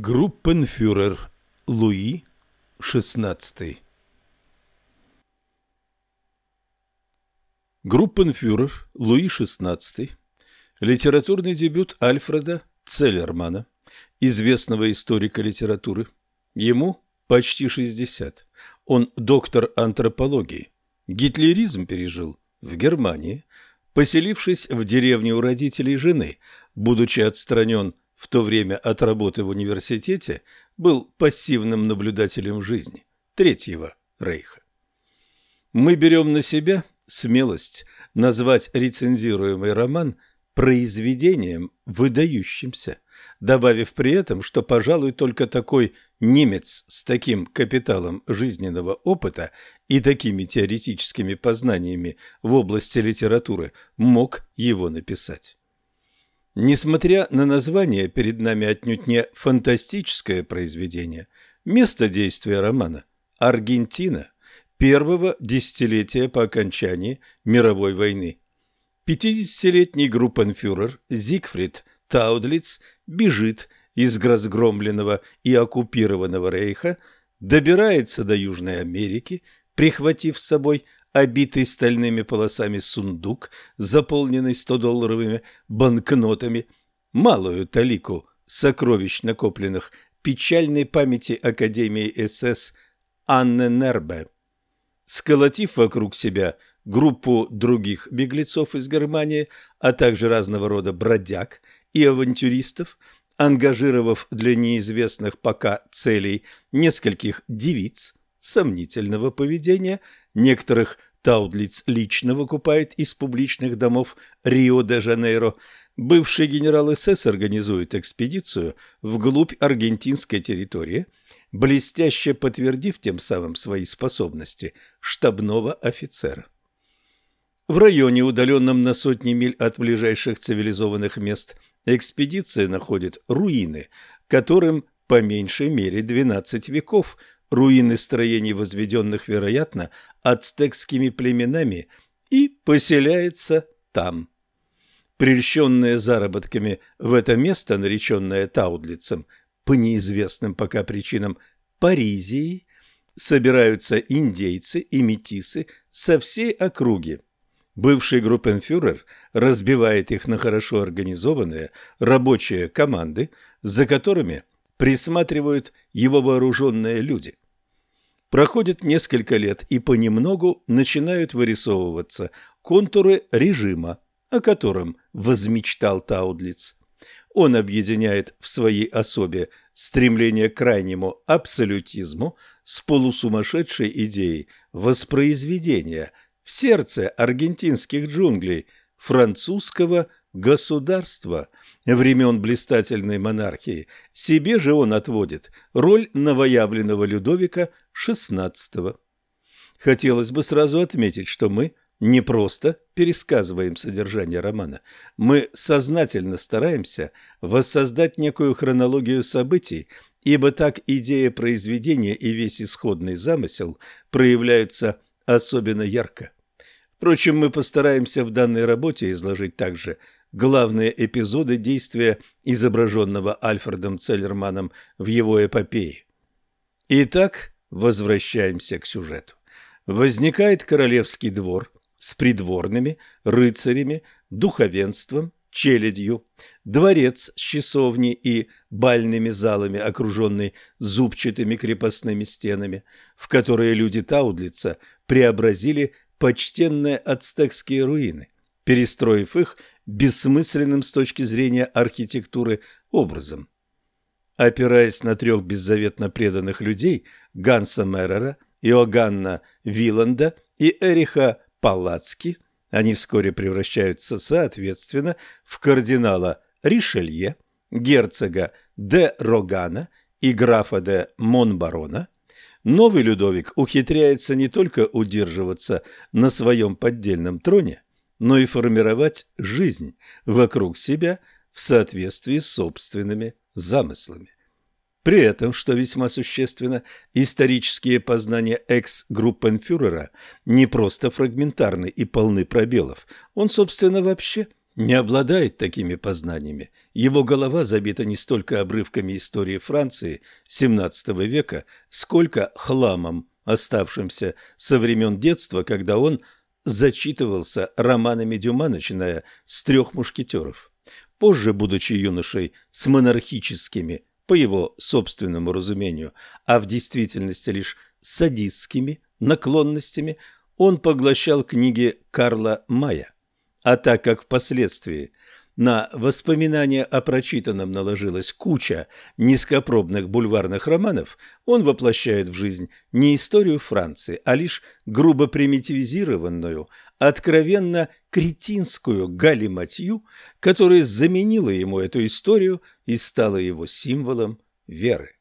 Группенфюрер Луи XVI Группенфюрер Луи XVI Литературный дебют Альфреда Целлермана, известного историка литературы. Ему почти 60. Он доктор антропологии. Гитлеризм пережил в Германии, поселившись в деревне у родителей жены, будучи отстранен в то время от работы в университете был пассивным наблюдателем жизни Третьего Рейха. Мы берем на себя смелость назвать рецензируемый роман произведением выдающимся, добавив при этом, что, пожалуй, только такой немец с таким капиталом жизненного опыта и такими теоретическими познаниями в области литературы мог его написать. Несмотря на название, перед нами отнюдь не фантастическое произведение. Место действия романа – Аргентина, первого десятилетия по окончании мировой войны. 50-летний группенфюрер Зигфрид Таудлиц бежит из разгромленного и оккупированного рейха, добирается до Южной Америки, прихватив с собой – обитый стальными полосами сундук, заполненный 100-долларовыми банкнотами, малую талику сокровищ, накопленных печальной памяти Академии СС Анны Нербе. Сколотив вокруг себя группу других беглецов из Германии, а также разного рода бродяг и авантюристов, ангажировав для неизвестных пока целей нескольких девиц сомнительного поведения, некоторых Таудлиц лично выкупает из публичных домов Рио-де-Жанейро. Бывший генерал СС организует экспедицию вглубь аргентинской территории, блестяще подтвердив тем самым свои способности штабного офицера. В районе, удаленном на сотни миль от ближайших цивилизованных мест, экспедиция находит руины, которым по меньшей мере 12 веков – руины строений, возведенных, вероятно, ацтекскими племенами, и поселяется там. Прельщенные заработками в это место, нареченное Таудлицем, по неизвестным пока причинам Паризией, собираются индейцы и метисы со всей округи. Бывший группенфюрер разбивает их на хорошо организованные рабочие команды, за которыми присматривают его вооруженные люди. Проходит несколько лет, и понемногу начинают вырисовываться контуры режима, о котором возмечтал Таудлиц. Он объединяет в своей особе стремление к крайнему абсолютизму с полусумасшедшей идеей воспроизведения в сердце аргентинских джунглей французского государства времен блистательной монархии. Себе же он отводит роль новоявленного Людовика XVI. Хотелось бы сразу отметить, что мы не просто пересказываем содержание романа, мы сознательно стараемся воссоздать некую хронологию событий, ибо так идея произведения и весь исходный замысел проявляются особенно ярко. Впрочем, мы постараемся в данной работе изложить также главные эпизоды действия изображенного Альфредом Целлерманом в его эпопее. Итак, возвращаемся к сюжету. Возникает королевский двор с придворными, рыцарями, духовенством, челядью, дворец с часовней и бальными залами, окруженный зубчатыми крепостными стенами, в которые люди Таудлица преобразили почтенные ацтекские руины, перестроив их бессмысленным с точки зрения архитектуры образом. Опираясь на трех беззаветно преданных людей Ганса Меррера, Иоганна Виланда и Эриха Палацки, они вскоре превращаются соответственно в кардинала Ришелье, герцога де Рогана и графа де Монбарона, новый Людовик ухитряется не только удерживаться на своем поддельном троне, но и формировать жизнь вокруг себя в соответствии с собственными замыслами. При этом, что весьма существенно, исторические познания экс-группенфюрера не просто фрагментарны и полны пробелов, он, собственно, вообще не обладает такими познаниями. Его голова забита не столько обрывками истории Франции XVII века, сколько хламом, оставшимся со времен детства, когда он зачитывался романами Дюма, начиная с «Трех мушкетеров». Позже, будучи юношей с монархическими, по его собственному разумению, а в действительности лишь садистскими наклонностями, он поглощал книги Карла Мая. А так как впоследствии на воспоминания о прочитанном наложилась куча низкопробных бульварных романов, он воплощает в жизнь не историю Франции, а лишь грубо примитивизированную, откровенно кретинскую галиматью, которая заменила ему эту историю и стала его символом веры.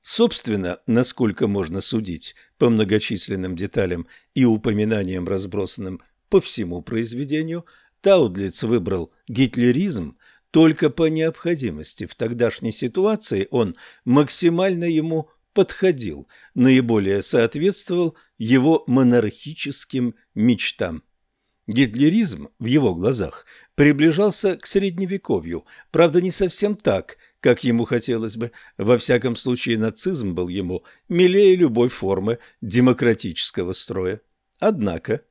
Собственно, насколько можно судить по многочисленным деталям и упоминаниям, разбросанным по всему произведению, Таудлиц выбрал гитлеризм только по необходимости. В тогдашней ситуации он максимально ему подходил, наиболее соответствовал его монархическим мечтам. Гитлеризм в его глазах приближался к средневековью, правда не совсем так, как ему хотелось бы. Во всяком случае нацизм был ему милее любой формы демократического строя. Однако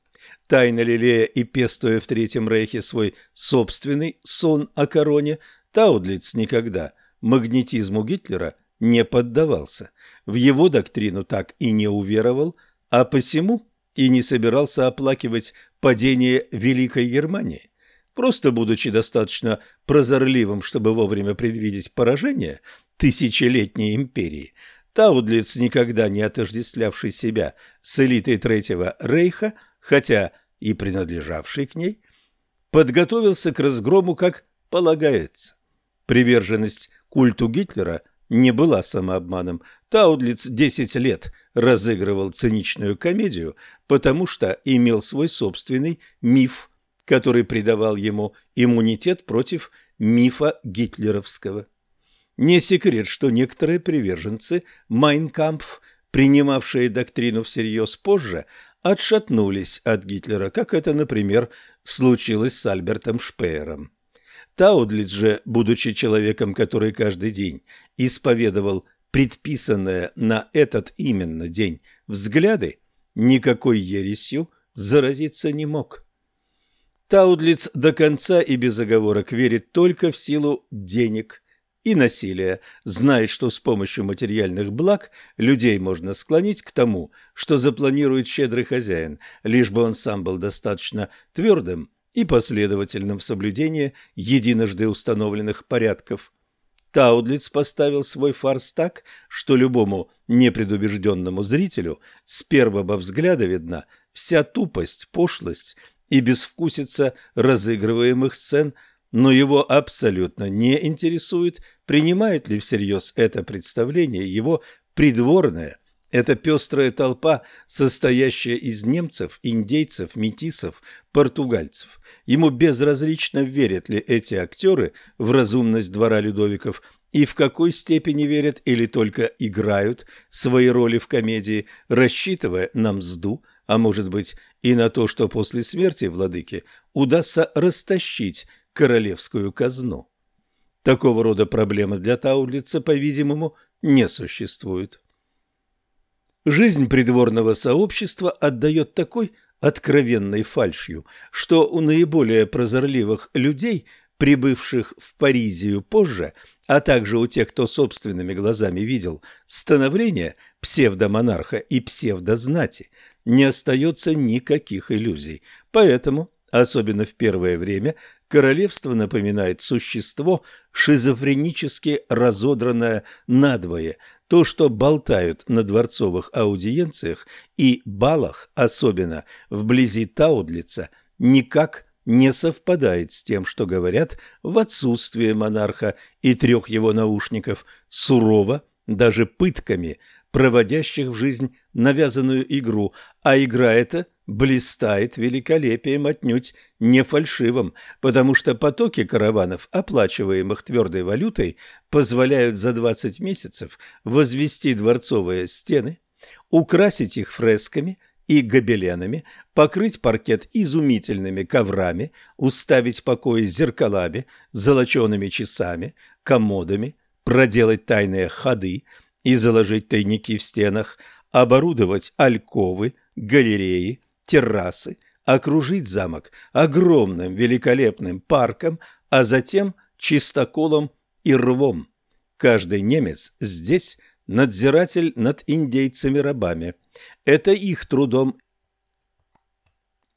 тайно лелея и пестуя в Третьем Рейхе свой собственный сон о короне, Таудлиц никогда магнетизму Гитлера не поддавался, в его доктрину так и не уверовал, а посему и не собирался оплакивать падение Великой Германии. Просто будучи достаточно прозорливым, чтобы вовремя предвидеть поражение тысячелетней империи, Таудлиц, никогда не отождествлявший себя с элитой Третьего Рейха, хотя и принадлежавший к ней, подготовился к разгрому как полагается. Приверженность культу Гитлера не была самообманом. Таудлиц десять лет разыгрывал циничную комедию, потому что имел свой собственный миф, который придавал ему иммунитет против мифа гитлеровского. Не секрет, что некоторые приверженцы Майнкампф, принимавшие доктрину всерьез позже, отшатнулись от Гитлера, как это, например, случилось с Альбертом Шпеером. Таудлиц же, будучи человеком, который каждый день исповедовал предписанное на этот именно день взгляды, никакой ересью заразиться не мог. Таудлиц до конца и без оговорок верит только в силу денег – и насилия, знает, что с помощью материальных благ людей можно склонить к тому, что запланирует щедрый хозяин, лишь бы он сам был достаточно твердым и последовательным в соблюдении единожды установленных порядков. Таудлиц поставил свой фарс так, что любому непредубежденному зрителю с первого взгляда видна вся тупость, пошлость и безвкусица разыгрываемых сцен – но его абсолютно не интересует, принимает ли всерьез это представление его придворная, эта пестрая толпа, состоящая из немцев, индейцев, метисов, португальцев. Ему безразлично, верят ли эти актеры в разумность двора Людовиков и в какой степени верят или только играют свои роли в комедии, рассчитывая на мзду, а может быть и на то, что после смерти владыки удастся растащить королевскую казну. Такого рода проблемы для Таулица, по-видимому, не существует. Жизнь придворного сообщества отдает такой откровенной фальшью, что у наиболее прозорливых людей, прибывших в Паризию позже, а также у тех, кто собственными глазами видел становление псевдомонарха и псевдознати, не остается никаких иллюзий. Поэтому, особенно в первое время, королевство напоминает существо, шизофренически разодранное надвое. То, что болтают на дворцовых аудиенциях и балах, особенно вблизи Таудлица, никак не совпадает с тем, что говорят в отсутствие монарха и трех его наушников, сурово, даже пытками, проводящих в жизнь навязанную игру, а игра эта блистает великолепием отнюдь не фальшивым, потому что потоки караванов, оплачиваемых твердой валютой, позволяют за 20 месяцев возвести дворцовые стены, украсить их фресками и гобеленами, покрыть паркет изумительными коврами, уставить покои зеркалами, золочеными часами, комодами, проделать тайные ходы и заложить тайники в стенах, оборудовать альковы, галереи, террасы, окружить замок огромным великолепным парком, а затем чистоколом и рвом. Каждый немец здесь надзиратель над индейцами-рабами. Это их трудом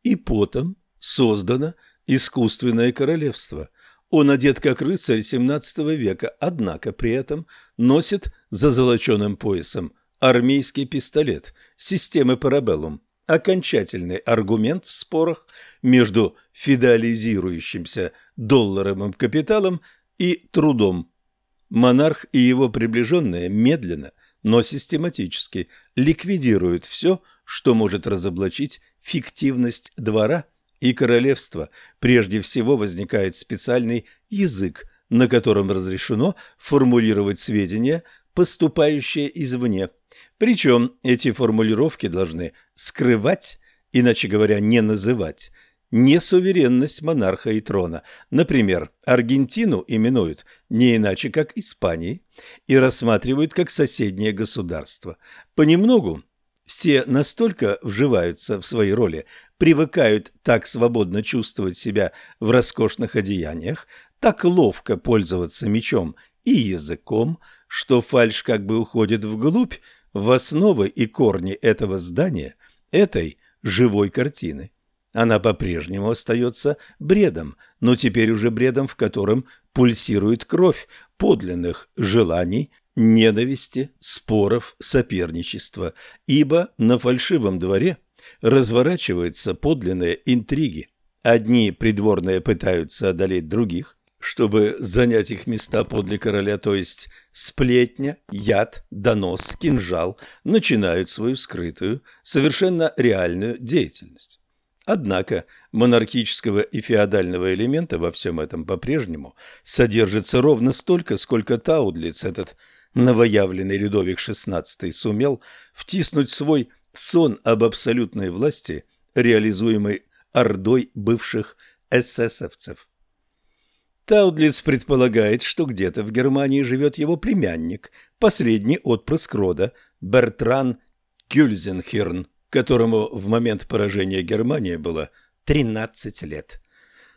и потом создано искусственное королевство. Он одет как рыцарь XVII века, однако при этом носит за золоченым поясом армейский пистолет системы Парабеллум окончательный аргумент в спорах между фидализирующимся долларовым капиталом и трудом. Монарх и его приближенные медленно, но систематически ликвидируют все, что может разоблачить фиктивность двора и королевства. Прежде всего возникает специальный язык, на котором разрешено формулировать сведения, поступающие извне. Причем эти формулировки должны скрывать, иначе говоря, не называть, несуверенность монарха и трона. Например, Аргентину именуют не иначе, как Испанией, и рассматривают как соседнее государство. Понемногу все настолько вживаются в свои роли, привыкают так свободно чувствовать себя в роскошных одеяниях, так ловко пользоваться мечом и языком, что фальшь как бы уходит вглубь, в основы и корни этого здания, этой живой картины. Она по-прежнему остается бредом, но теперь уже бредом, в котором пульсирует кровь подлинных желаний, ненависти, споров, соперничества, ибо на фальшивом дворе разворачиваются подлинные интриги. Одни придворные пытаются одолеть других, чтобы занять их места подле короля, то есть сплетня, яд, донос, кинжал, начинают свою скрытую, совершенно реальную деятельность. Однако монархического и феодального элемента во всем этом по-прежнему содержится ровно столько, сколько Таудлиц, этот новоявленный Людовик XVI, сумел втиснуть свой сон об абсолютной власти, реализуемой ордой бывших эсэсовцев. Таудлиц предполагает, что где-то в Германии живет его племянник, последний отпрыск рода, Бертран Кюльзенхирн, которому в момент поражения Германии было 13 лет.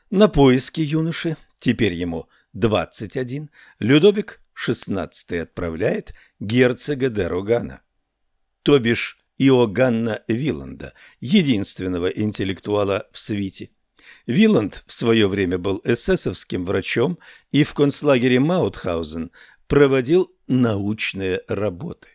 На поиски юноши, теперь ему 21, Людовик XVI отправляет герцога де Рогана, то бишь Иоганна Виланда, единственного интеллектуала в свите. Виланд в свое время был эсэсовским врачом и в концлагере Маутхаузен проводил научные работы.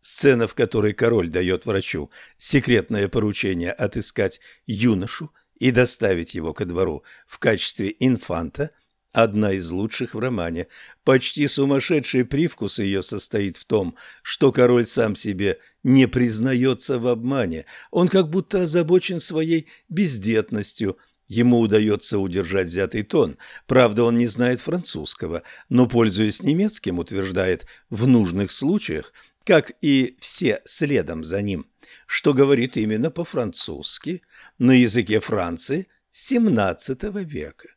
Сцена, в которой король дает врачу секретное поручение отыскать юношу и доставить его ко двору в качестве инфанта, одна из лучших в романе. Почти сумасшедший привкус ее состоит в том, что король сам себе не признается в обмане. Он как будто озабочен своей бездетностью – Ему удается удержать взятый тон. Правда, он не знает французского, но, пользуясь немецким, утверждает в нужных случаях, как и все следом за ним, что говорит именно по-французски на языке Франции XVII века.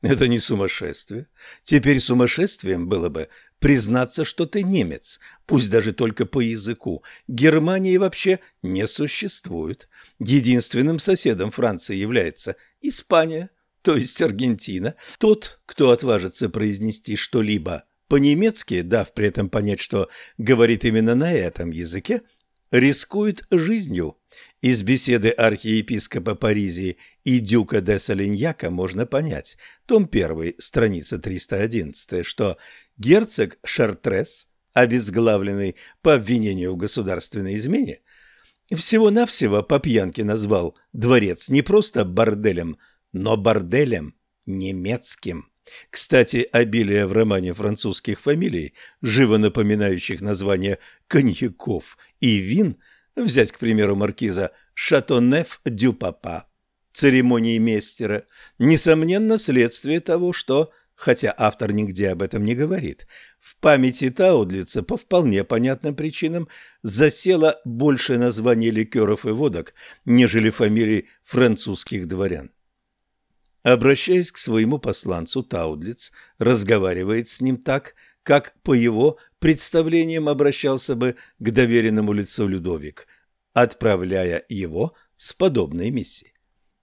Это не сумасшествие. Теперь сумасшествием было бы признаться, что ты немец, пусть даже только по языку. Германии вообще не существует. Единственным соседом Франции является Испания, то есть Аргентина. Тот, кто отважится произнести что-либо по-немецки, дав при этом понять, что говорит именно на этом языке, рискует жизнью. Из беседы архиепископа Паризии и дюка де Салиньяка можно понять, том 1, страница 311, что герцог Шартрес, обезглавленный по обвинению в государственной измене, всего-навсего по пьянке назвал дворец не просто борделем, но борделем немецким. Кстати, обилие в романе французских фамилий, живо напоминающих названия коньяков и вин, взять, к примеру, маркиза Шатонеф дю Папа, церемонии мейстера, несомненно, следствие того, что хотя автор нигде об этом не говорит, в памяти Таудлица по вполне понятным причинам засело больше названий ликеров и водок, нежели фамилий французских дворян. Обращаясь к своему посланцу, Таудлиц разговаривает с ним так, как по его представлениям обращался бы к доверенному лицу Людовик, отправляя его с подобной миссией.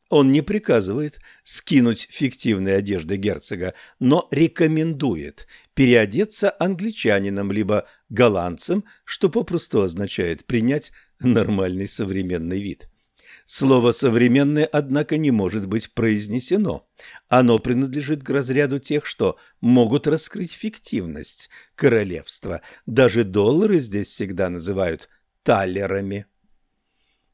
Он не приказывает скинуть фиктивные одежды герцога, но рекомендует переодеться англичанином либо голландцем, что попросту означает принять нормальный современный вид. Слово «современное», однако, не может быть произнесено. Оно принадлежит к разряду тех, что могут раскрыть фиктивность королевства. Даже доллары здесь всегда называют таллерами.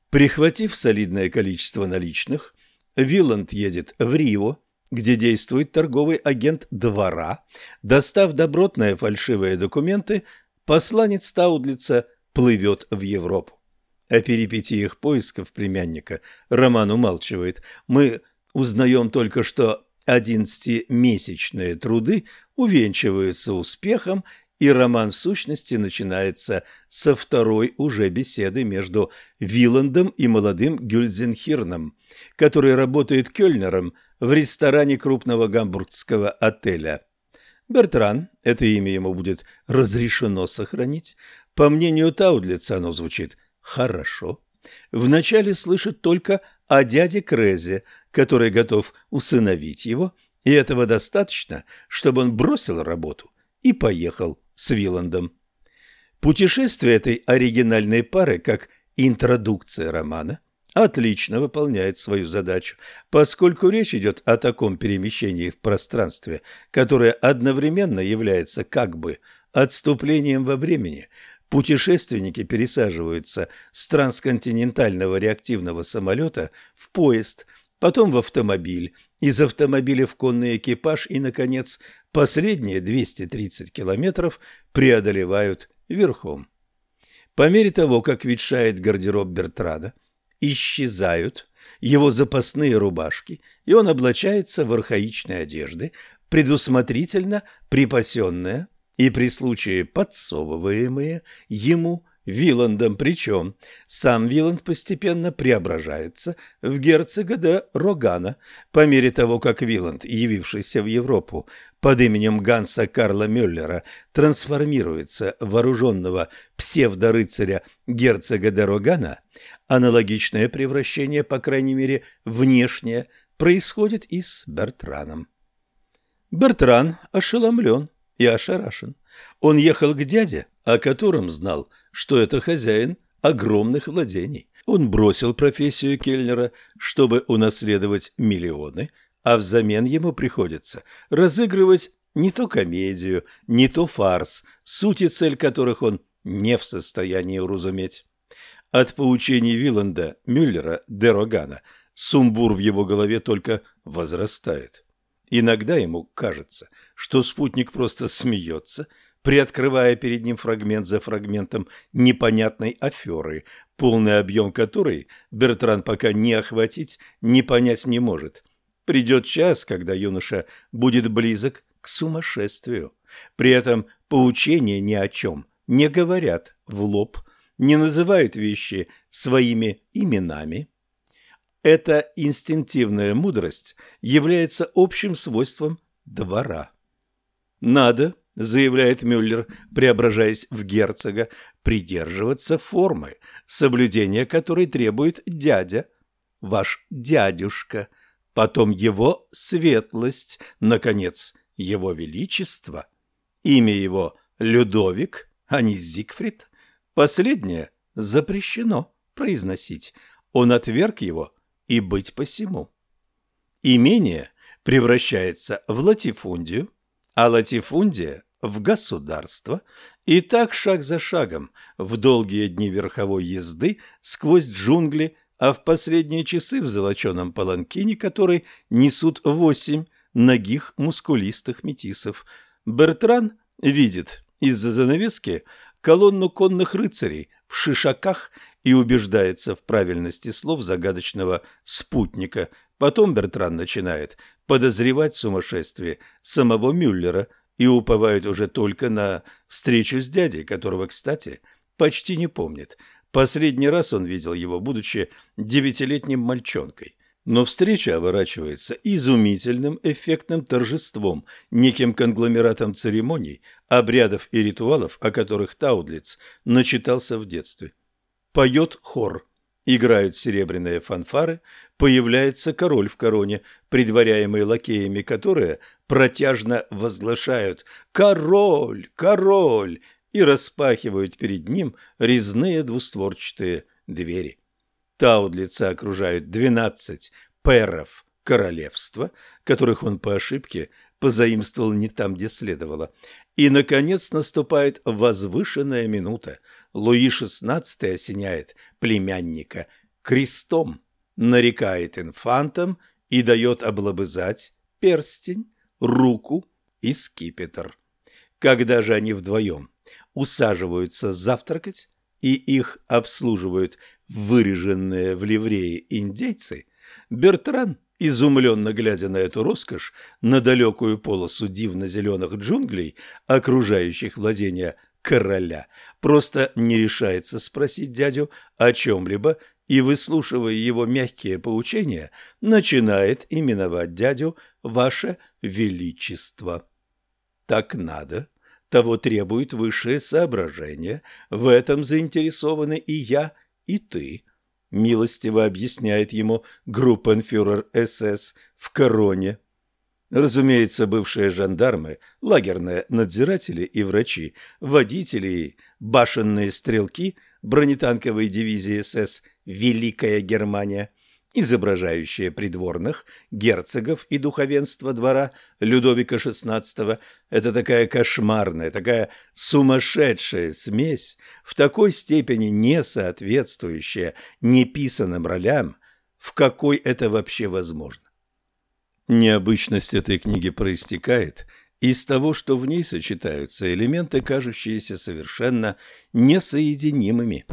Прихватив солидное количество наличных, Виланд едет в Рио, где действует торговый агент двора. Достав добротные фальшивые документы, посланец Таудлица плывет в Европу. О перипетиях поисков племянника Роман умалчивает. Мы узнаем только, что одиннадцатимесячные труды увенчиваются успехом, и роман сущности начинается со второй уже беседы между Виландом и молодым Гюльзенхирном, который работает кельнером в ресторане крупного гамбургского отеля. Бертран, это имя ему будет разрешено сохранить, по мнению Таудлица оно звучит хорошо. Вначале слышит только о дяде Крезе, который готов усыновить его, и этого достаточно, чтобы он бросил работу и поехал с Виландом. Путешествие этой оригинальной пары, как интродукция романа, отлично выполняет свою задачу, поскольку речь идет о таком перемещении в пространстве, которое одновременно является как бы отступлением во времени. Путешественники пересаживаются с трансконтинентального реактивного самолета в поезд, потом в автомобиль, из автомобиля в конный экипаж и, наконец, Последние 230 километров преодолевают верхом. По мере того, как ветшает гардероб Бертрада, исчезают его запасные рубашки, и он облачается в архаичные одежды, предусмотрительно припасенные и при случае подсовываемые ему Виландом, причем сам Виланд постепенно преображается в герцога де Рогана по мере того, как Виланд, явившийся в Европу под именем Ганса Карла Мюллера, трансформируется в вооруженного псевдорыцаря герцога де Рогана, аналогичное превращение, по крайней мере внешнее, происходит и с Бертраном. Бертран ошеломлен и ошарашен. Он ехал к дяде, о котором знал, что это хозяин огромных владений. Он бросил профессию кельнера, чтобы унаследовать миллионы, а взамен ему приходится разыгрывать не то комедию, не то фарс, суть и цель которых он не в состоянии уразуметь. От поучений Виланда, Мюллера, Дерогана сумбур в его голове только возрастает. Иногда ему кажется, что спутник просто смеется, приоткрывая перед ним фрагмент за фрагментом непонятной аферы, полный объем которой Бертран пока не охватить, не понять не может. Придет час, когда юноша будет близок к сумасшествию. При этом поучения ни о чем не говорят в лоб, не называют вещи своими именами, эта инстинктивная мудрость является общим свойством двора. «Надо», — заявляет Мюллер, преображаясь в герцога, — «придерживаться формы, соблюдения которой требует дядя, ваш дядюшка, потом его светлость, наконец, его величество, имя его Людовик, а не Зигфрид. Последнее запрещено произносить. Он отверг его и быть посему. Имение превращается в латифундию, а латифундия – в государство, и так шаг за шагом в долгие дни верховой езды сквозь джунгли, а в последние часы в золоченом паланкине, который несут восемь ногих мускулистых метисов. Бертран видит из-за занавески колонну конных рыцарей в шишаках и убеждается в правильности слов загадочного спутника. Потом Бертран начинает подозревать сумасшествие самого Мюллера и уповают уже только на встречу с дядей, которого, кстати, почти не помнит. Последний раз он видел его, будучи девятилетним мальчонкой. Но встреча оборачивается изумительным эффектным торжеством, неким конгломератом церемоний, обрядов и ритуалов, о которых Таудлиц начитался в детстве. Поет хор, играют серебряные фанфары, появляется король в короне, предваряемый лакеями, которые протяжно возглашают «Король! Король!» и распахивают перед ним резные двустворчатые двери. Таудлица окружают двенадцать перов королевства, которых он по ошибке позаимствовал не там, где следовало. И, наконец, наступает возвышенная минута. Луи XVI осеняет племянника крестом, нарекает инфантом и дает облобызать перстень, руку и скипетр. Когда же они вдвоем усаживаются завтракать, и их обслуживают выреженные в ливрее индейцы, Бертран, изумленно глядя на эту роскошь, на далекую полосу дивно-зеленых джунглей, окружающих владения короля, просто не решается спросить дядю о чем-либо и, выслушивая его мягкие поучения, начинает именовать дядю «Ваше Величество». Так надо, того требует высшее соображение, в этом заинтересованы и я, и ты, милостиво объясняет ему группенфюрер СС в Короне. Разумеется, бывшие жандармы, лагерные надзиратели и врачи, водители и башенные стрелки бронетанковой дивизии СС «Великая Германия» изображающая придворных, герцогов и духовенства двора Людовика XVI, это такая кошмарная, такая сумасшедшая смесь, в такой степени не соответствующая неписанным ролям, в какой это вообще возможно. Необычность этой книги проистекает из того, что в ней сочетаются элементы, кажущиеся совершенно несоединимыми.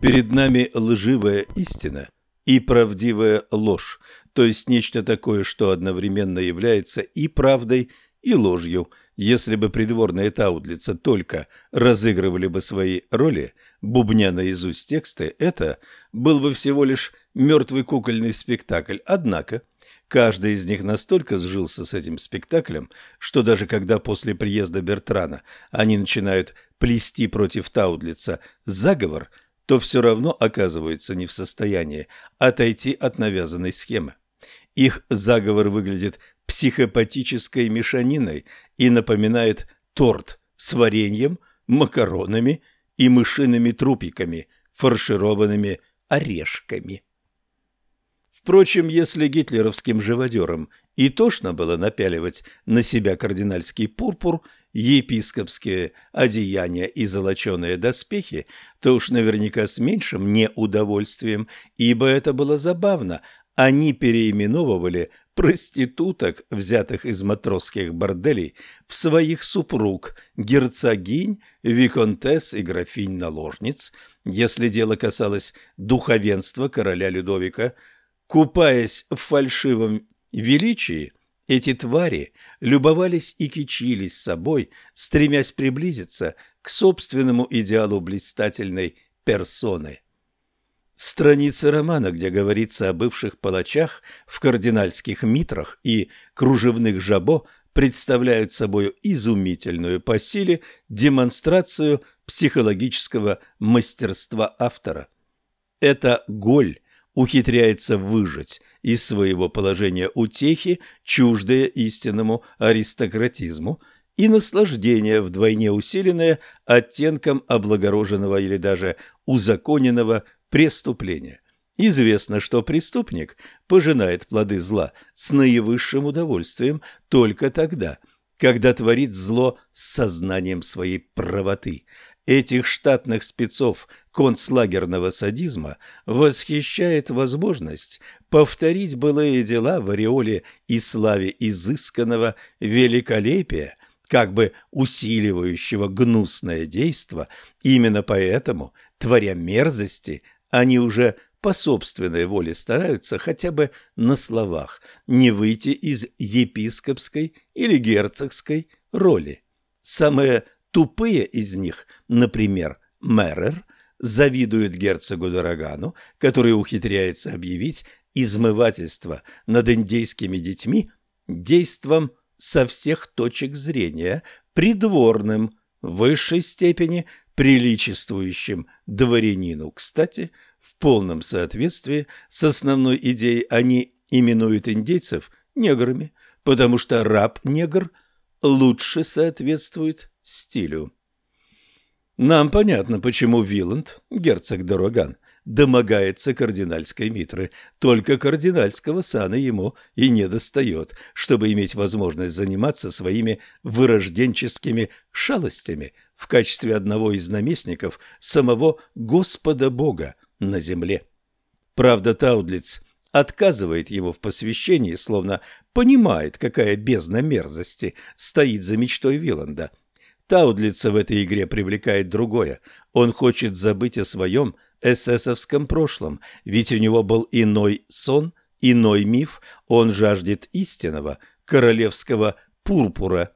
Перед нами лживая истина – и правдивая ложь, то есть нечто такое, что одновременно является и правдой, и ложью. Если бы придворные Таудлица только разыгрывали бы свои роли, бубня наизусть тексты, это был бы всего лишь мертвый кукольный спектакль. Однако каждый из них настолько сжился с этим спектаклем, что даже когда после приезда Бертрана они начинают плести против Таудлица заговор – то все равно оказывается не в состоянии отойти от навязанной схемы. Их заговор выглядит психопатической мешаниной и напоминает торт с вареньем, макаронами и мышиными трупиками, фаршированными орешками. Впрочем, если гитлеровским живодерам и тошно было напяливать на себя кардинальский пурпур – епископские одеяния и золоченые доспехи, то уж наверняка с меньшим неудовольствием, ибо это было забавно. Они переименовывали проституток, взятых из матросских борделей, в своих супруг, герцогинь, виконтесс и графинь-наложниц, если дело касалось духовенства короля Людовика. Купаясь в фальшивом величии, эти твари любовались и кичились собой, стремясь приблизиться к собственному идеалу блистательной персоны. Страницы романа, где говорится о бывших палачах в кардинальских митрах и кружевных жабо, представляют собой изумительную по силе демонстрацию психологического мастерства автора. Это голь ухитряется выжить из своего положения утехи, чуждые истинному аристократизму, и наслаждение, вдвойне усиленное оттенком облагороженного или даже узаконенного преступления. Известно, что преступник пожинает плоды зла с наивысшим удовольствием только тогда, когда творит зло с сознанием своей правоты – этих штатных спецов концлагерного садизма восхищает возможность повторить былые дела в ореоле и славе изысканного великолепия, как бы усиливающего гнусное действо. Именно поэтому, творя мерзости, они уже по собственной воле стараются хотя бы на словах не выйти из епископской или герцогской роли. Самые тупые из них, например, Меррер, завидуют герцогу Дорогану, который ухитряется объявить измывательство над индейскими детьми действом со всех точек зрения придворным, в высшей степени приличествующим дворянину. Кстати, в полном соответствии с основной идеей они именуют индейцев неграми, потому что раб-негр лучше соответствует стилю. Нам понятно, почему Виланд, герцог Дороган, домогается кардинальской митры. Только кардинальского сана ему и не достает, чтобы иметь возможность заниматься своими вырожденческими шалостями в качестве одного из наместников самого Господа Бога на земле. Правда, Таудлиц отказывает ему в посвящении, словно понимает, какая бездна мерзости стоит за мечтой Виланда. Таудлица в этой игре привлекает другое. Он хочет забыть о своем эсэсовском прошлом, ведь у него был иной сон, иной миф, он жаждет истинного королевского пурпура.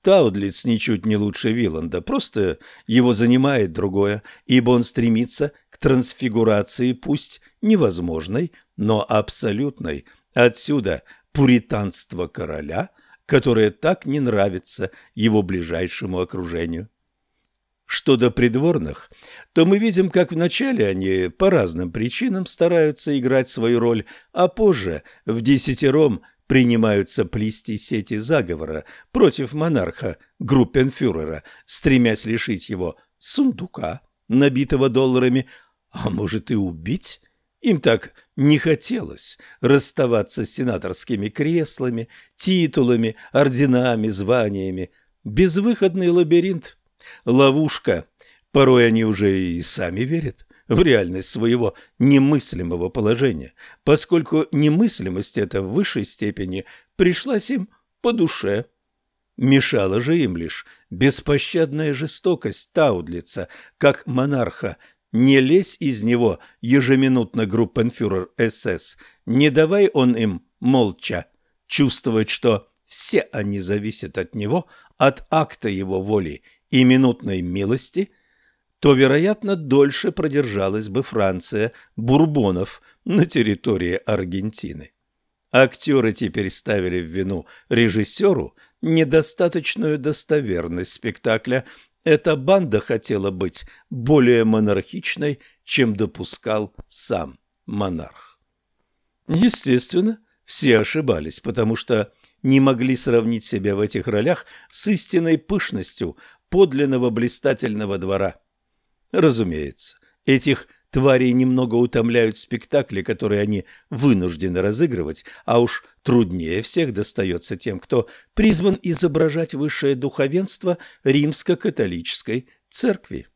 Таудлиц ничуть не лучше Виланда, просто его занимает другое, ибо он стремится к трансфигурации, пусть невозможной, но абсолютной. Отсюда пуританство короля, которое так не нравится его ближайшему окружению. Что до придворных, то мы видим, как вначале они по разным причинам стараются играть свою роль, а позже в десятером принимаются плести сети заговора против монарха Группенфюрера, стремясь лишить его сундука, набитого долларами, а может и убить. Им так не хотелось расставаться с сенаторскими креслами, титулами, орденами, званиями. Безвыходный лабиринт – ловушка. Порой они уже и сами верят в реальность своего немыслимого положения, поскольку немыслимость эта в высшей степени пришлась им по душе. Мешала же им лишь беспощадная жестокость Таудлица, как монарха. Не лезь из него, ежеминутно группенфюрер СС, не давай он им молча чувствовать, что все они зависят от него, от акта его воли и минутной милости, то, вероятно, дольше продержалась бы Франция Бурбонов на территории Аргентины. Актеры теперь ставили в вину режиссеру недостаточную достоверность спектакля. Эта банда хотела быть более монархичной, чем допускал сам монарх. Естественно, все ошибались, потому что не могли сравнить себя в этих ролях с истинной пышностью подлинного блистательного двора. Разумеется, этих тварей немного утомляют спектакли, которые они вынуждены разыгрывать, а уж труднее всех достается тем, кто призван изображать высшее духовенство римско-католической церкви.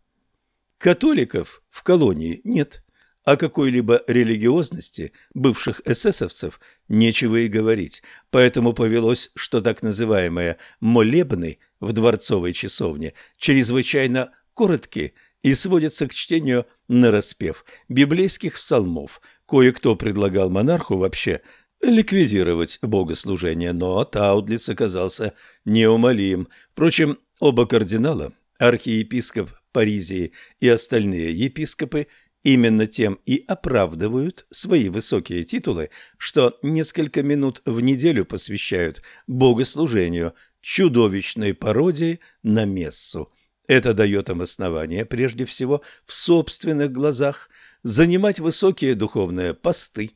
Католиков в колонии нет. О какой-либо религиозности бывших эсэсовцев нечего и говорить, поэтому повелось, что так называемые «молебны» в дворцовой часовне чрезвычайно короткие и сводятся к чтению нараспев библейских псалмов. Кое-кто предлагал монарху вообще ликвидировать богослужение, но Таудлиц оказался неумолим. Впрочем, оба кардинала, архиепископ Паризии и остальные епископы – именно тем и оправдывают свои высокие титулы, что несколько минут в неделю посвящают богослужению, чудовищной пародии на мессу. Это дает им основание, прежде всего, в собственных глазах занимать высокие духовные посты.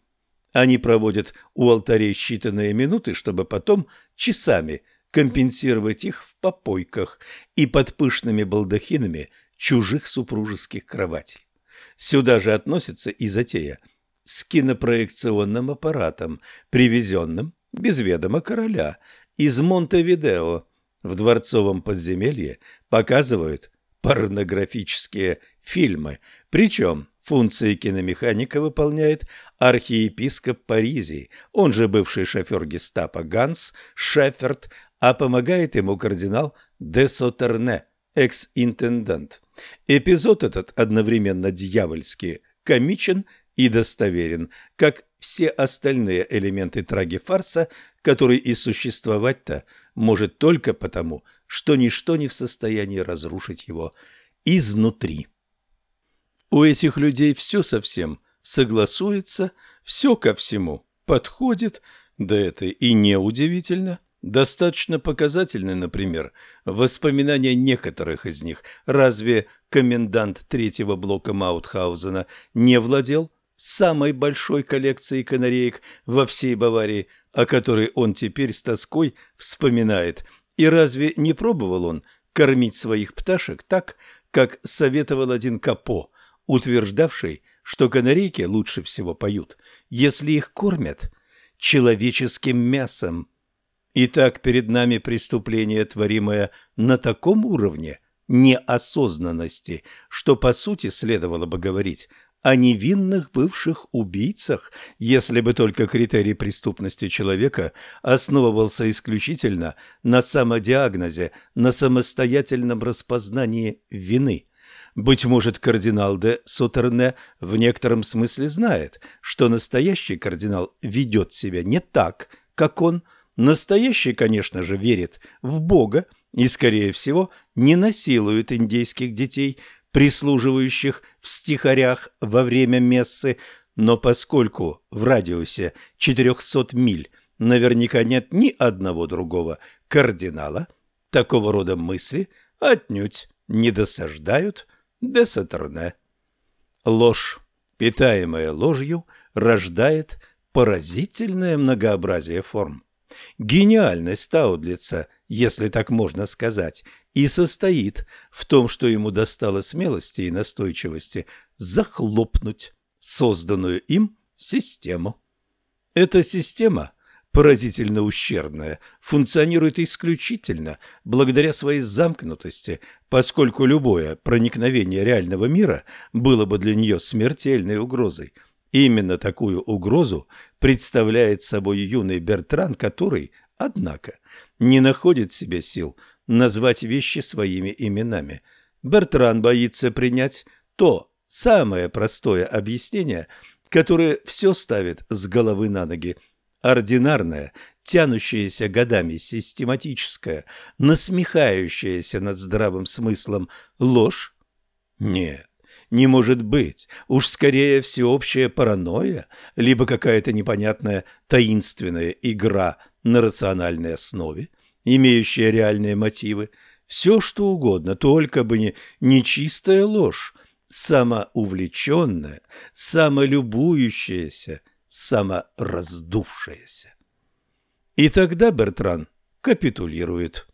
Они проводят у алтарей считанные минуты, чтобы потом часами компенсировать их в попойках и под пышными балдахинами чужих супружеских кроватей. Сюда же относится и затея с кинопроекционным аппаратом, привезенным без ведома короля из Монтевидео. В дворцовом подземелье показывают порнографические фильмы, причем функции киномеханика выполняет архиепископ Паризии, он же бывший шофер гестапо Ганс Шеферд, а помогает ему кардинал де Сотерне, экс-интендант. Эпизод этот одновременно дьявольски комичен и достоверен, как все остальные элементы трагефарса, который и существовать-то может только потому, что ничто не в состоянии разрушить его изнутри. У этих людей все совсем согласуется, все ко всему подходит, да это и неудивительно. Достаточно показательны, например, воспоминания некоторых из них. Разве комендант третьего блока Маутхаузена не владел самой большой коллекцией канареек во всей Баварии, о которой он теперь с тоской вспоминает? И разве не пробовал он кормить своих пташек так, как советовал один Капо, утверждавший, что канарейки лучше всего поют, если их кормят человеческим мясом? Итак, перед нами преступление, творимое на таком уровне неосознанности, что по сути следовало бы говорить о невинных бывших убийцах, если бы только критерий преступности человека основывался исключительно на самодиагнозе, на самостоятельном распознании вины. Быть может, кардинал де Сотерне в некотором смысле знает, что настоящий кардинал ведет себя не так, как он – Настоящий, конечно же, верит в Бога и, скорее всего, не насилует индейских детей, прислуживающих в стихарях во время мессы, но поскольку в радиусе 400 миль наверняка нет ни одного другого кардинала, такого рода мысли отнюдь не досаждают де Сатерне. Ложь, питаемая ложью, рождает поразительное многообразие форм. Гениальность Таудлица, если так можно сказать, и состоит в том, что ему достало смелости и настойчивости захлопнуть созданную им систему. Эта система, поразительно ущербная, функционирует исключительно благодаря своей замкнутости, поскольку любое проникновение реального мира было бы для нее смертельной угрозой – Именно такую угрозу представляет собой юный Бертран, который, однако, не находит в себе сил назвать вещи своими именами. Бертран боится принять то самое простое объяснение, которое все ставит с головы на ноги. Ординарная, тянущаяся годами систематическая, насмехающаяся над здравым смыслом ложь? Нет, не может быть. Уж скорее всеобщая паранойя, либо какая-то непонятная таинственная игра на рациональной основе, имеющая реальные мотивы. Все что угодно, только бы не нечистая ложь, самоувлеченная, самолюбующаяся, самораздувшаяся. И тогда Бертран капитулирует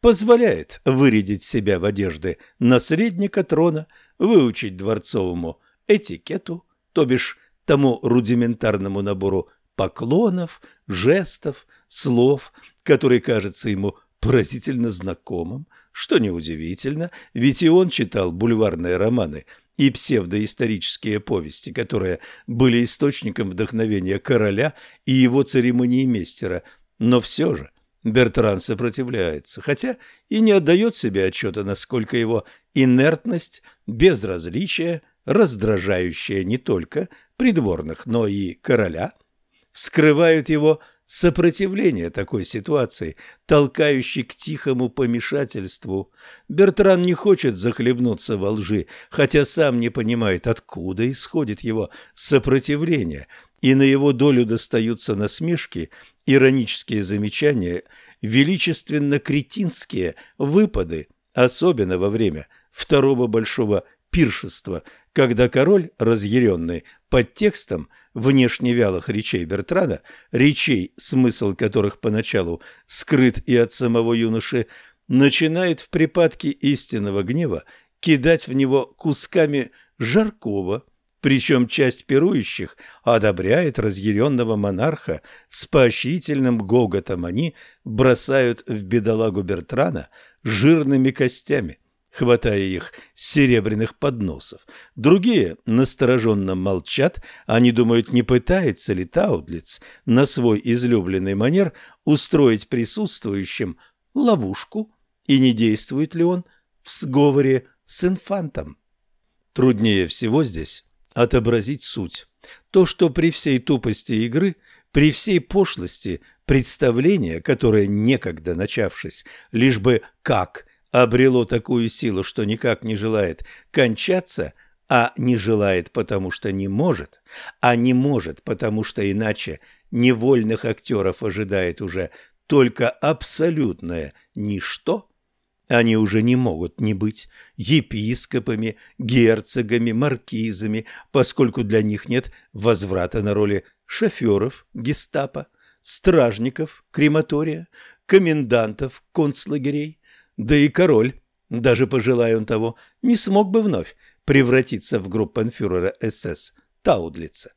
позволяет вырядить себя в одежды наследника трона, выучить дворцовому этикету, то бишь тому рудиментарному набору поклонов, жестов, слов, который кажется ему поразительно знакомым, что неудивительно, ведь и он читал бульварные романы и псевдоисторические повести, которые были источником вдохновения короля и его церемониймейстера, но все же Бертран сопротивляется, хотя и не отдает себе отчета, насколько его инертность, безразличие, раздражающее не только придворных, но и короля, скрывают его сопротивление такой ситуации, толкающей к тихому помешательству. Бертран не хочет захлебнуться во лжи, хотя сам не понимает, откуда исходит его сопротивление, и на его долю достаются насмешки иронические замечания, величественно-кретинские выпады, особенно во время второго большого пиршества, когда король, разъяренный под текстом внешне вялых речей Бертрана, речей, смысл которых поначалу скрыт и от самого юноши, начинает в припадке истинного гнева кидать в него кусками жаркого, причем часть пирующих одобряет разъяренного монарха, с поощрительным гоготом. Они бросают в бедолагу Бертрана жирными костями, хватая их с серебряных подносов. Другие настороженно молчат, они думают, не пытается ли Таудлиц на свой излюбленный манер устроить присутствующим ловушку, и не действует ли он в сговоре с инфантом. Труднее всего здесь отобразить суть. То, что при всей тупости игры, при всей пошлости представления, которое некогда начавшись, лишь бы как обрело такую силу, что никак не желает кончаться, а не желает, потому что не может, а не может, потому что иначе невольных актеров ожидает уже только абсолютное ничто, они уже не могут не быть епископами, герцогами, маркизами, поскольку для них нет возврата на роли шоферов гестапо, стражников крематория, комендантов концлагерей, да и король, даже пожелая он того, не смог бы вновь превратиться в группенфюрера СС Таудлица.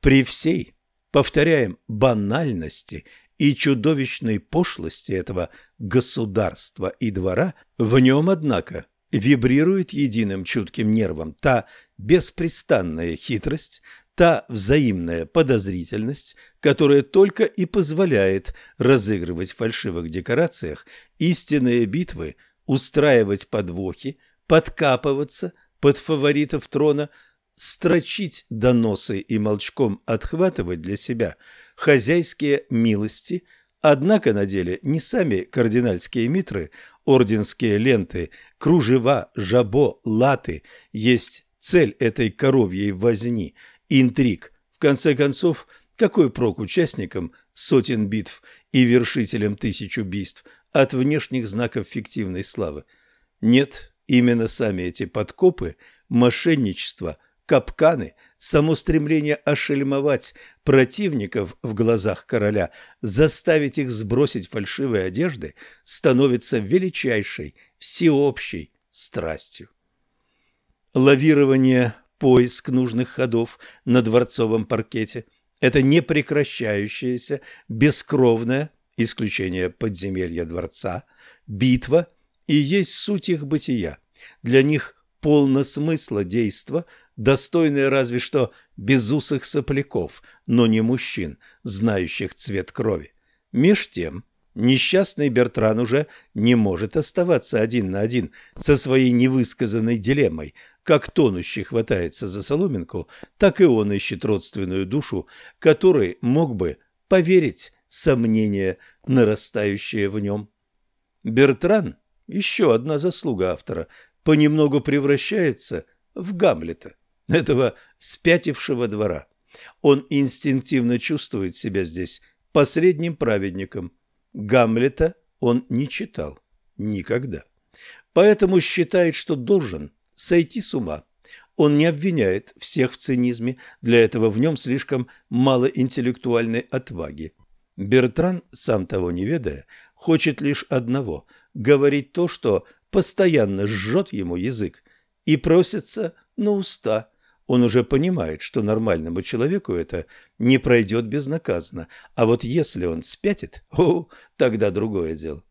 При всей, повторяем, банальности и чудовищной пошлости этого государства и двора, в нем, однако, вибрирует единым чутким нервом та беспрестанная хитрость, та взаимная подозрительность, которая только и позволяет разыгрывать в фальшивых декорациях истинные битвы, устраивать подвохи, подкапываться под фаворитов трона, строчить доносы и молчком отхватывать для себя хозяйские милости, однако на деле не сами кардинальские митры, орденские ленты, кружева, жабо, латы. Есть цель этой коровьей возни, интриг. В конце концов, какой прок участникам сотен битв и вершителям тысяч убийств от внешних знаков фиктивной славы? Нет, именно сами эти подкопы, мошенничество – капканы, само стремление ошельмовать противников в глазах короля, заставить их сбросить фальшивые одежды, становится величайшей, всеобщей страстью. Лавирование, поиск нужных ходов на дворцовом паркете – это непрекращающаяся, бескровная, исключение подземелья дворца, битва и есть суть их бытия. Для них полно смысла действа – достойные разве что безусых сопляков, но не мужчин, знающих цвет крови. Меж тем, несчастный Бертран уже не может оставаться один на один со своей невысказанной дилеммой. Как тонущий хватается за соломинку, так и он ищет родственную душу, которой мог бы поверить сомнения, нарастающие в нем. Бертран, еще одна заслуга автора, понемногу превращается в Гамлета этого спятившего двора. Он инстинктивно чувствует себя здесь последним праведником. Гамлета он не читал никогда. Поэтому считает, что должен сойти с ума. Он не обвиняет всех в цинизме, для этого в нем слишком мало интеллектуальной отваги. Бертран, сам того не ведая, хочет лишь одного – говорить то, что постоянно жжет ему язык, и просится на уста – он уже понимает, что нормальному человеку это не пройдет безнаказанно, а вот если он спятит, о, тогда другое дело.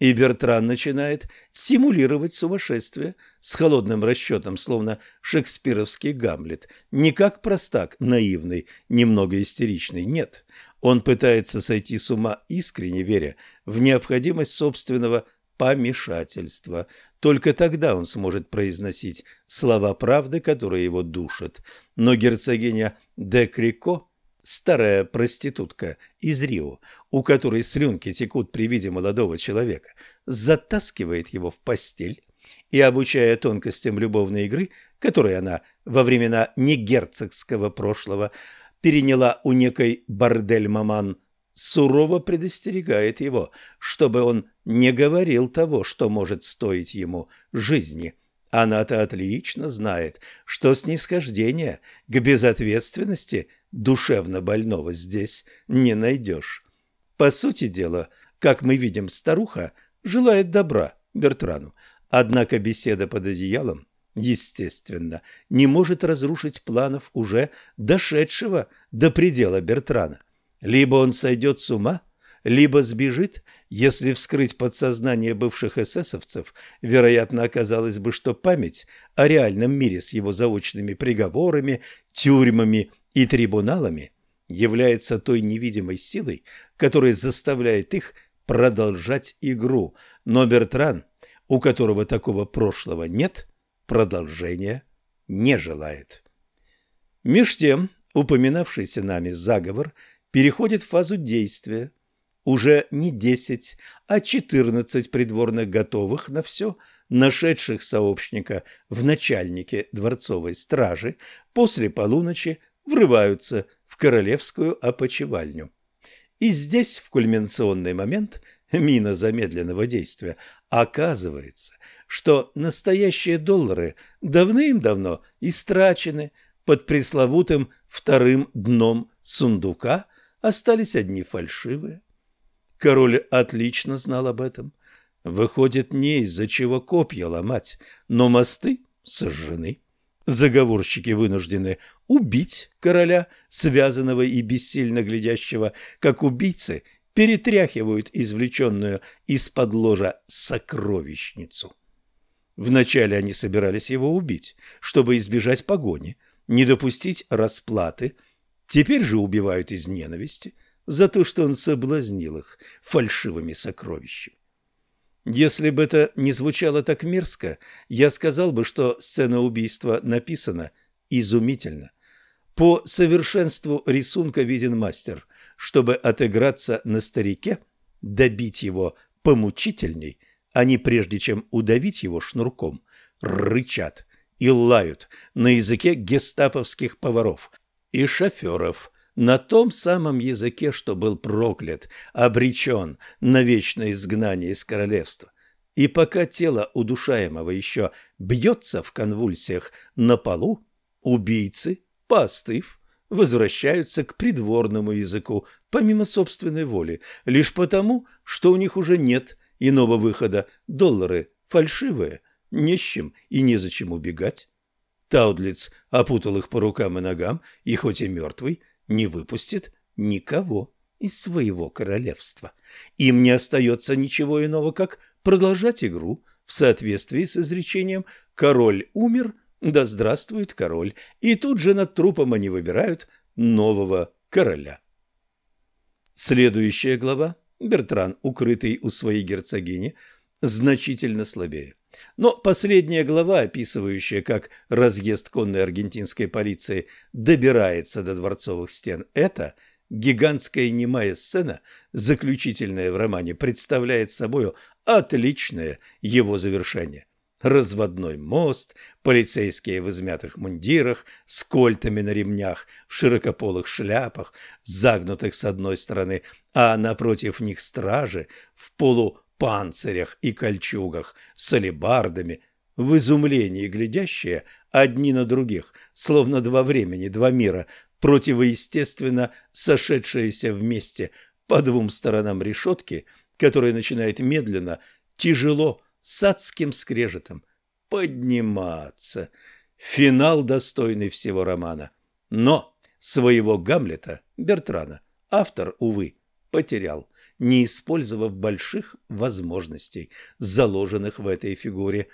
И Бертран начинает симулировать сумасшествие с холодным расчетом, словно шекспировский Гамлет. Не как простак, наивный, немного истеричный, нет. Он пытается сойти с ума, искренне веря в необходимость собственного помешательства. Только тогда он сможет произносить слова правды, которые его душат. Но герцогиня де Крико, старая проститутка из Рио, у которой слюнки текут при виде молодого человека, затаскивает его в постель и, обучая тонкостям любовной игры, которые она во времена негерцогского прошлого переняла у некой бордель-маман сурово предостерегает его, чтобы он не говорил того, что может стоить ему жизни. Она-то отлично знает, что снисхождения к безответственности душевно больного здесь не найдешь. По сути дела, как мы видим, старуха желает добра Бертрану, однако беседа под одеялом естественно, не может разрушить планов уже дошедшего до предела Бертрана. Либо он сойдет с ума, либо сбежит. Если вскрыть подсознание бывших эсэсовцев, вероятно, оказалось бы, что память о реальном мире с его заочными приговорами, тюрьмами и трибуналами является той невидимой силой, которая заставляет их продолжать игру. Но Бертран, у которого такого прошлого нет, продолжения не желает. Меж тем, упоминавшийся нами заговор переходит в фазу действия. Уже не десять, а четырнадцать придворных готовых на все, нашедших сообщника в начальнике дворцовой стражи, после полуночи врываются в королевскую опочивальню. И здесь, в кульминационный момент, мина замедленного действия, оказывается, что настоящие доллары давным-давно истрачены под пресловутым вторым дном сундука, остались одни фальшивые. Король отлично знал об этом. Выходит, не из-за чего копья ломать, но мосты сожжены. Заговорщики вынуждены убить короля, связанного и бессильно глядящего, как убийцы перетряхивают извлеченную из-под ложа сокровищницу. Вначале они собирались его убить, чтобы избежать погони, не допустить расплаты. Теперь же убивают из ненависти за то, что он соблазнил их фальшивыми сокровищами. Если бы это не звучало так мерзко, я сказал бы, что сцена убийства написана изумительно. По совершенству рисунка виден мастер. Чтобы отыграться на старике, добить его помучительней, они, прежде чем удавить его шнурком, рычат и лают на языке гестаповских поваров и шоферов – на том самом языке, что был проклят, обречен на вечное изгнание из королевства. И пока тело удушаемого еще бьется в конвульсиях на полу, убийцы, поостыв, возвращаются к придворному языку, помимо собственной воли, лишь потому, что у них уже нет иного выхода, доллары фальшивые, не с чем и незачем убегать. Таудлиц опутал их по рукам и ногам, и хоть и мертвый, не выпустит никого из своего королевства. Им не остается ничего иного, как продолжать игру в соответствии с изречением «король умер, да здравствует король», и тут же над трупом они выбирают нового короля. Следующая глава, Бертран, укрытый у своей герцогини, значительно слабее. Но последняя глава, описывающая, как разъезд конной аргентинской полиции добирается до дворцовых стен, это гигантская немая сцена, заключительная в романе, представляет собой отличное его завершение. Разводной мост, полицейские в измятых мундирах, с кольтами на ремнях, в широкополых шляпах, загнутых с одной стороны, а напротив них стражи в полу панцирях и кольчугах с алебардами, в изумлении глядящие одни на других, словно два времени, два мира, противоестественно сошедшиеся вместе по двум сторонам решетки, которая начинает медленно, тяжело, с адским скрежетом подниматься. Финал достойный всего романа. Но своего Гамлета Бертрана автор, увы, потерял не использовав больших возможностей, заложенных в этой фигуре.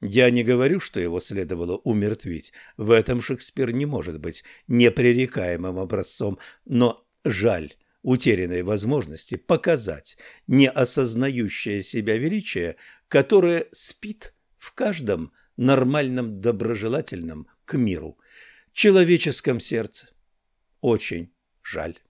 Я не говорю, что его следовало умертвить. В этом Шекспир не может быть непререкаемым образцом, но жаль утерянной возможности показать неосознающее себя величие, которое спит в каждом нормальном доброжелательном к миру человеческом сердце. Очень жаль.